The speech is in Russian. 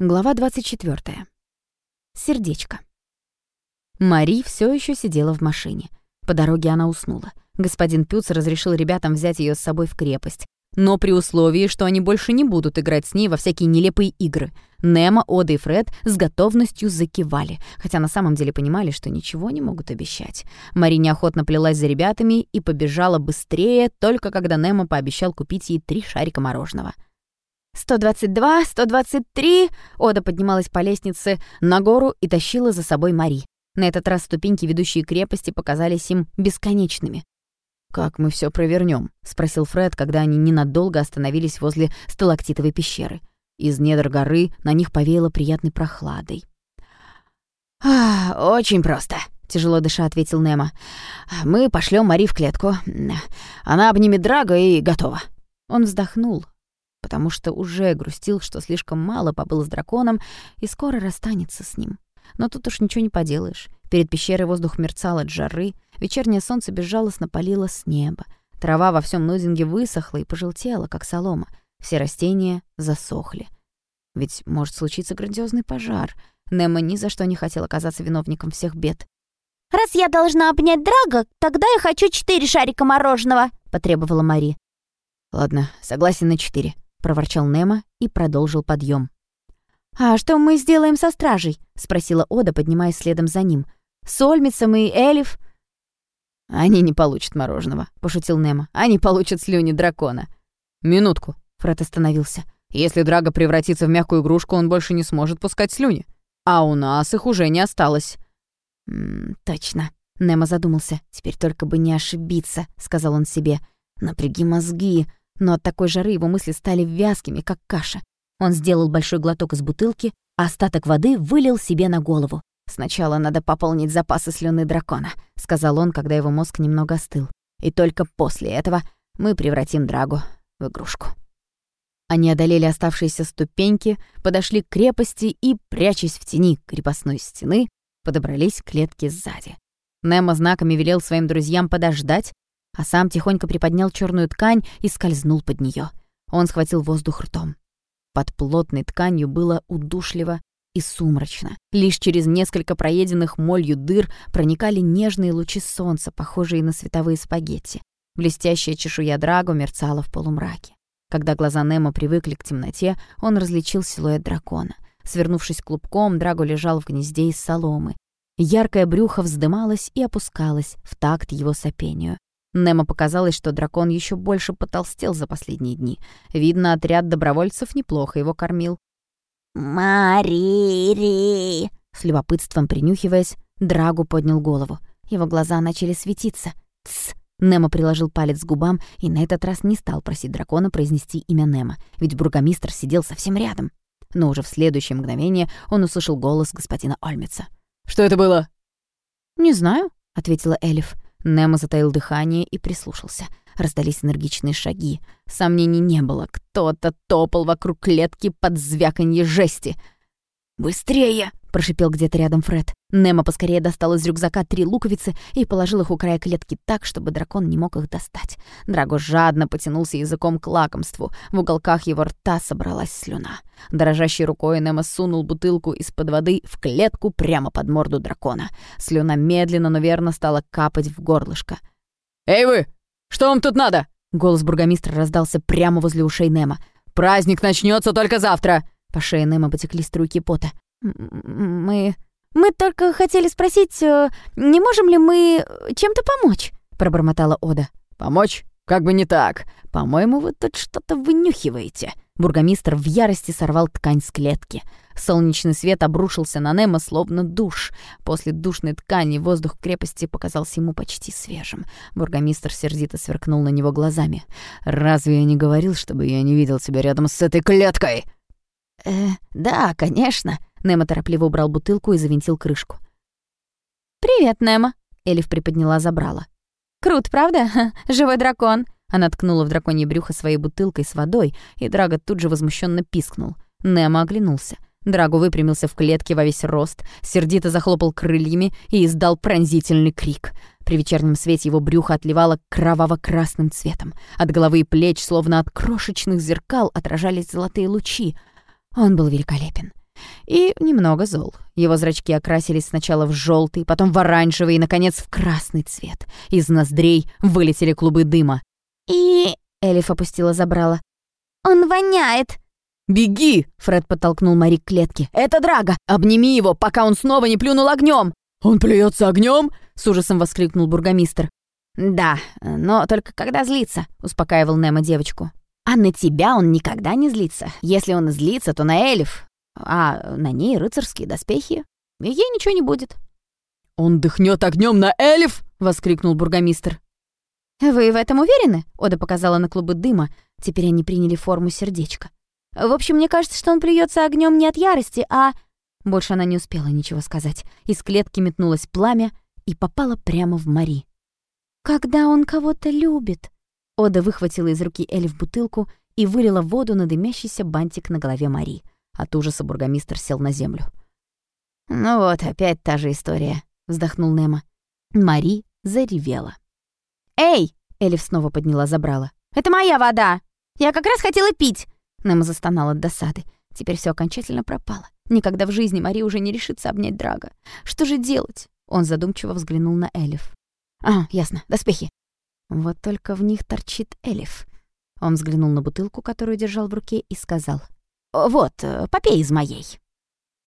Глава 24. Сердечко. Мари все еще сидела в машине. По дороге она уснула. Господин Пюц разрешил ребятам взять ее с собой в крепость, но при условии, что они больше не будут играть с ней во всякие нелепые игры. Немо, Ода и Фред с готовностью закивали, хотя на самом деле понимали, что ничего не могут обещать. Мари неохотно плелась за ребятами и побежала быстрее, только когда Немо пообещал купить ей три шарика мороженого — «122, 123!» Ода поднималась по лестнице на гору и тащила за собой Мари. На этот раз ступеньки, ведущие крепости, показались им бесконечными. «Как мы все провернем? спросил Фред, когда они ненадолго остановились возле сталактитовой пещеры. Из недр горы на них повеяло приятной прохладой. «А, «Очень просто», — тяжело дыша ответил Немо. «Мы пошлем Мари в клетку. Она обнимет Драга и готова». Он вздохнул, потому что уже грустил, что слишком мало побыл с драконом и скоро расстанется с ним. Но тут уж ничего не поделаешь. Перед пещерой воздух мерцал от жары, вечернее солнце безжалостно палило с неба. Трава во всем Нозинге высохла и пожелтела, как солома. Все растения засохли. Ведь может случиться грандиозный пожар. Немо ни за что не хотел оказаться виновником всех бед. «Раз я должна обнять Драга, тогда я хочу четыре шарика мороженого», — потребовала Мари. «Ладно, согласен на четыре», — проворчал Немо и продолжил подъем. «А что мы сделаем со стражей?» — спросила Ода, поднимаясь следом за ним. «С Ольмицем и Элиф?» «Они не получат мороженого», — пошутил Немо. «Они получат слюни дракона». «Минутку», — Фред остановился. «Если Драго превратится в мягкую игрушку, он больше не сможет пускать слюни. А у нас их уже не осталось». «М -м, «Точно», — Немо задумался. «Теперь только бы не ошибиться», — сказал он себе. «Напряги мозги но от такой жары его мысли стали вязкими, как каша. Он сделал большой глоток из бутылки, а остаток воды вылил себе на голову. «Сначала надо пополнить запасы слюны дракона», — сказал он, когда его мозг немного остыл. «И только после этого мы превратим Драгу в игрушку». Они одолели оставшиеся ступеньки, подошли к крепости и, прячась в тени крепостной стены, подобрались к клетке сзади. Немо знаками велел своим друзьям подождать, а сам тихонько приподнял черную ткань и скользнул под нее. Он схватил воздух ртом. Под плотной тканью было удушливо и сумрачно. Лишь через несколько проеденных молью дыр проникали нежные лучи солнца, похожие на световые спагетти. Блестящая чешуя Драго мерцала в полумраке. Когда глаза Немо привыкли к темноте, он различил силуэт дракона. Свернувшись клубком, Драго лежал в гнезде из соломы. Яркое брюхо вздымалось и опускалось в такт его сопению. Немо показалось, что дракон еще больше потолстел за последние дни. Видно, отряд добровольцев неплохо его кормил. «Марири!» С любопытством принюхиваясь, Драгу поднял голову. Его глаза начали светиться. «Тсс!» Немо приложил палец к губам и на этот раз не стал просить дракона произнести имя Немо, ведь бургомистр сидел совсем рядом. Но уже в следующее мгновение он услышал голос господина Ольмица. «Что это было?» «Не знаю», — ответила Элиф. Немо затаил дыхание и прислушался. Раздались энергичные шаги. Сомнений не было. Кто-то топал вокруг клетки под звяканье жести. «Быстрее!» — прошипел где-то рядом Фред. Немо поскорее достал из рюкзака три луковицы и положил их у края клетки так, чтобы дракон не мог их достать. Драго жадно потянулся языком к лакомству. В уголках его рта собралась слюна. Дрожащей рукой Немо сунул бутылку из-под воды в клетку прямо под морду дракона. Слюна медленно, но верно стала капать в горлышко. «Эй вы! Что вам тут надо?» Голос бургомистра раздался прямо возле ушей Немо. «Праздник начнется только завтра!» По шее Немо потекли струйки пота. «Мы... мы только хотели спросить, э, не можем ли мы чем-то помочь?» пробормотала Ода. «Помочь? Как бы не так. По-моему, вы тут что-то вынюхиваете». Бургомистр в ярости сорвал ткань с клетки. Солнечный свет обрушился на Немо словно душ. После душной ткани воздух крепости показался ему почти свежим. Бургомистр сердито сверкнул на него глазами. «Разве я не говорил, чтобы я не видел тебя рядом с этой клеткой?» «Э, да, конечно». Немо торопливо убрал бутылку и завинтил крышку. «Привет, Немо», — Элиф приподняла забрала. «Крут, правда? Живой дракон». Она ткнула в драконье брюхо своей бутылкой с водой, и Драго тут же возмущенно пискнул. Немо оглянулся. Драго выпрямился в клетке во весь рост, сердито захлопал крыльями и издал пронзительный крик. При вечернем свете его брюхо отливало кроваво-красным цветом. От головы и плеч, словно от крошечных зеркал, отражались золотые лучи — он был великолепен. И немного зол. Его зрачки окрасились сначала в желтый, потом в оранжевый и, наконец, в красный цвет. Из ноздрей вылетели клубы дыма. «И...» — Элиф опустила забрала. «Он воняет!» «Беги!» — Фред подтолкнул Мари к клетке. «Это Драга! Обними его, пока он снова не плюнул огнем!» «Он плюется огнем?» — с ужасом воскликнул бургомистр. «Да, но только когда злится», — успокаивал Немо девочку. «А на тебя он никогда не злится. Если он злится, то на Элиф, а на ней рыцарские доспехи. Ей ничего не будет». «Он дыхнет огнем на Элиф!» — воскликнул бургомистр. «Вы в этом уверены?» — Ода показала на клубы дыма. Теперь они приняли форму сердечка. В общем, мне кажется, что он плюется огнем не от ярости, а...» Больше она не успела ничего сказать. Из клетки метнулось пламя и попало прямо в Мари. «Когда он кого-то любит...» Ода выхватила из руки Эльф бутылку и вылила воду на дымящийся бантик на голове Мари. От ужаса бургомистр сел на землю. «Ну вот, опять та же история», — вздохнул Немо. Мари заревела. «Эй!» — Эльф снова подняла забрала. «Это моя вода! Я как раз хотела пить! Немо застонал от досады. Теперь все окончательно пропало. Никогда в жизни Мари уже не решится обнять Драга. Что же делать? Он задумчиво взглянул на Элиф. «А, ясно, доспехи». Вот только в них торчит Элиф. Он взглянул на бутылку, которую держал в руке, и сказал. «Вот, э, попей из моей».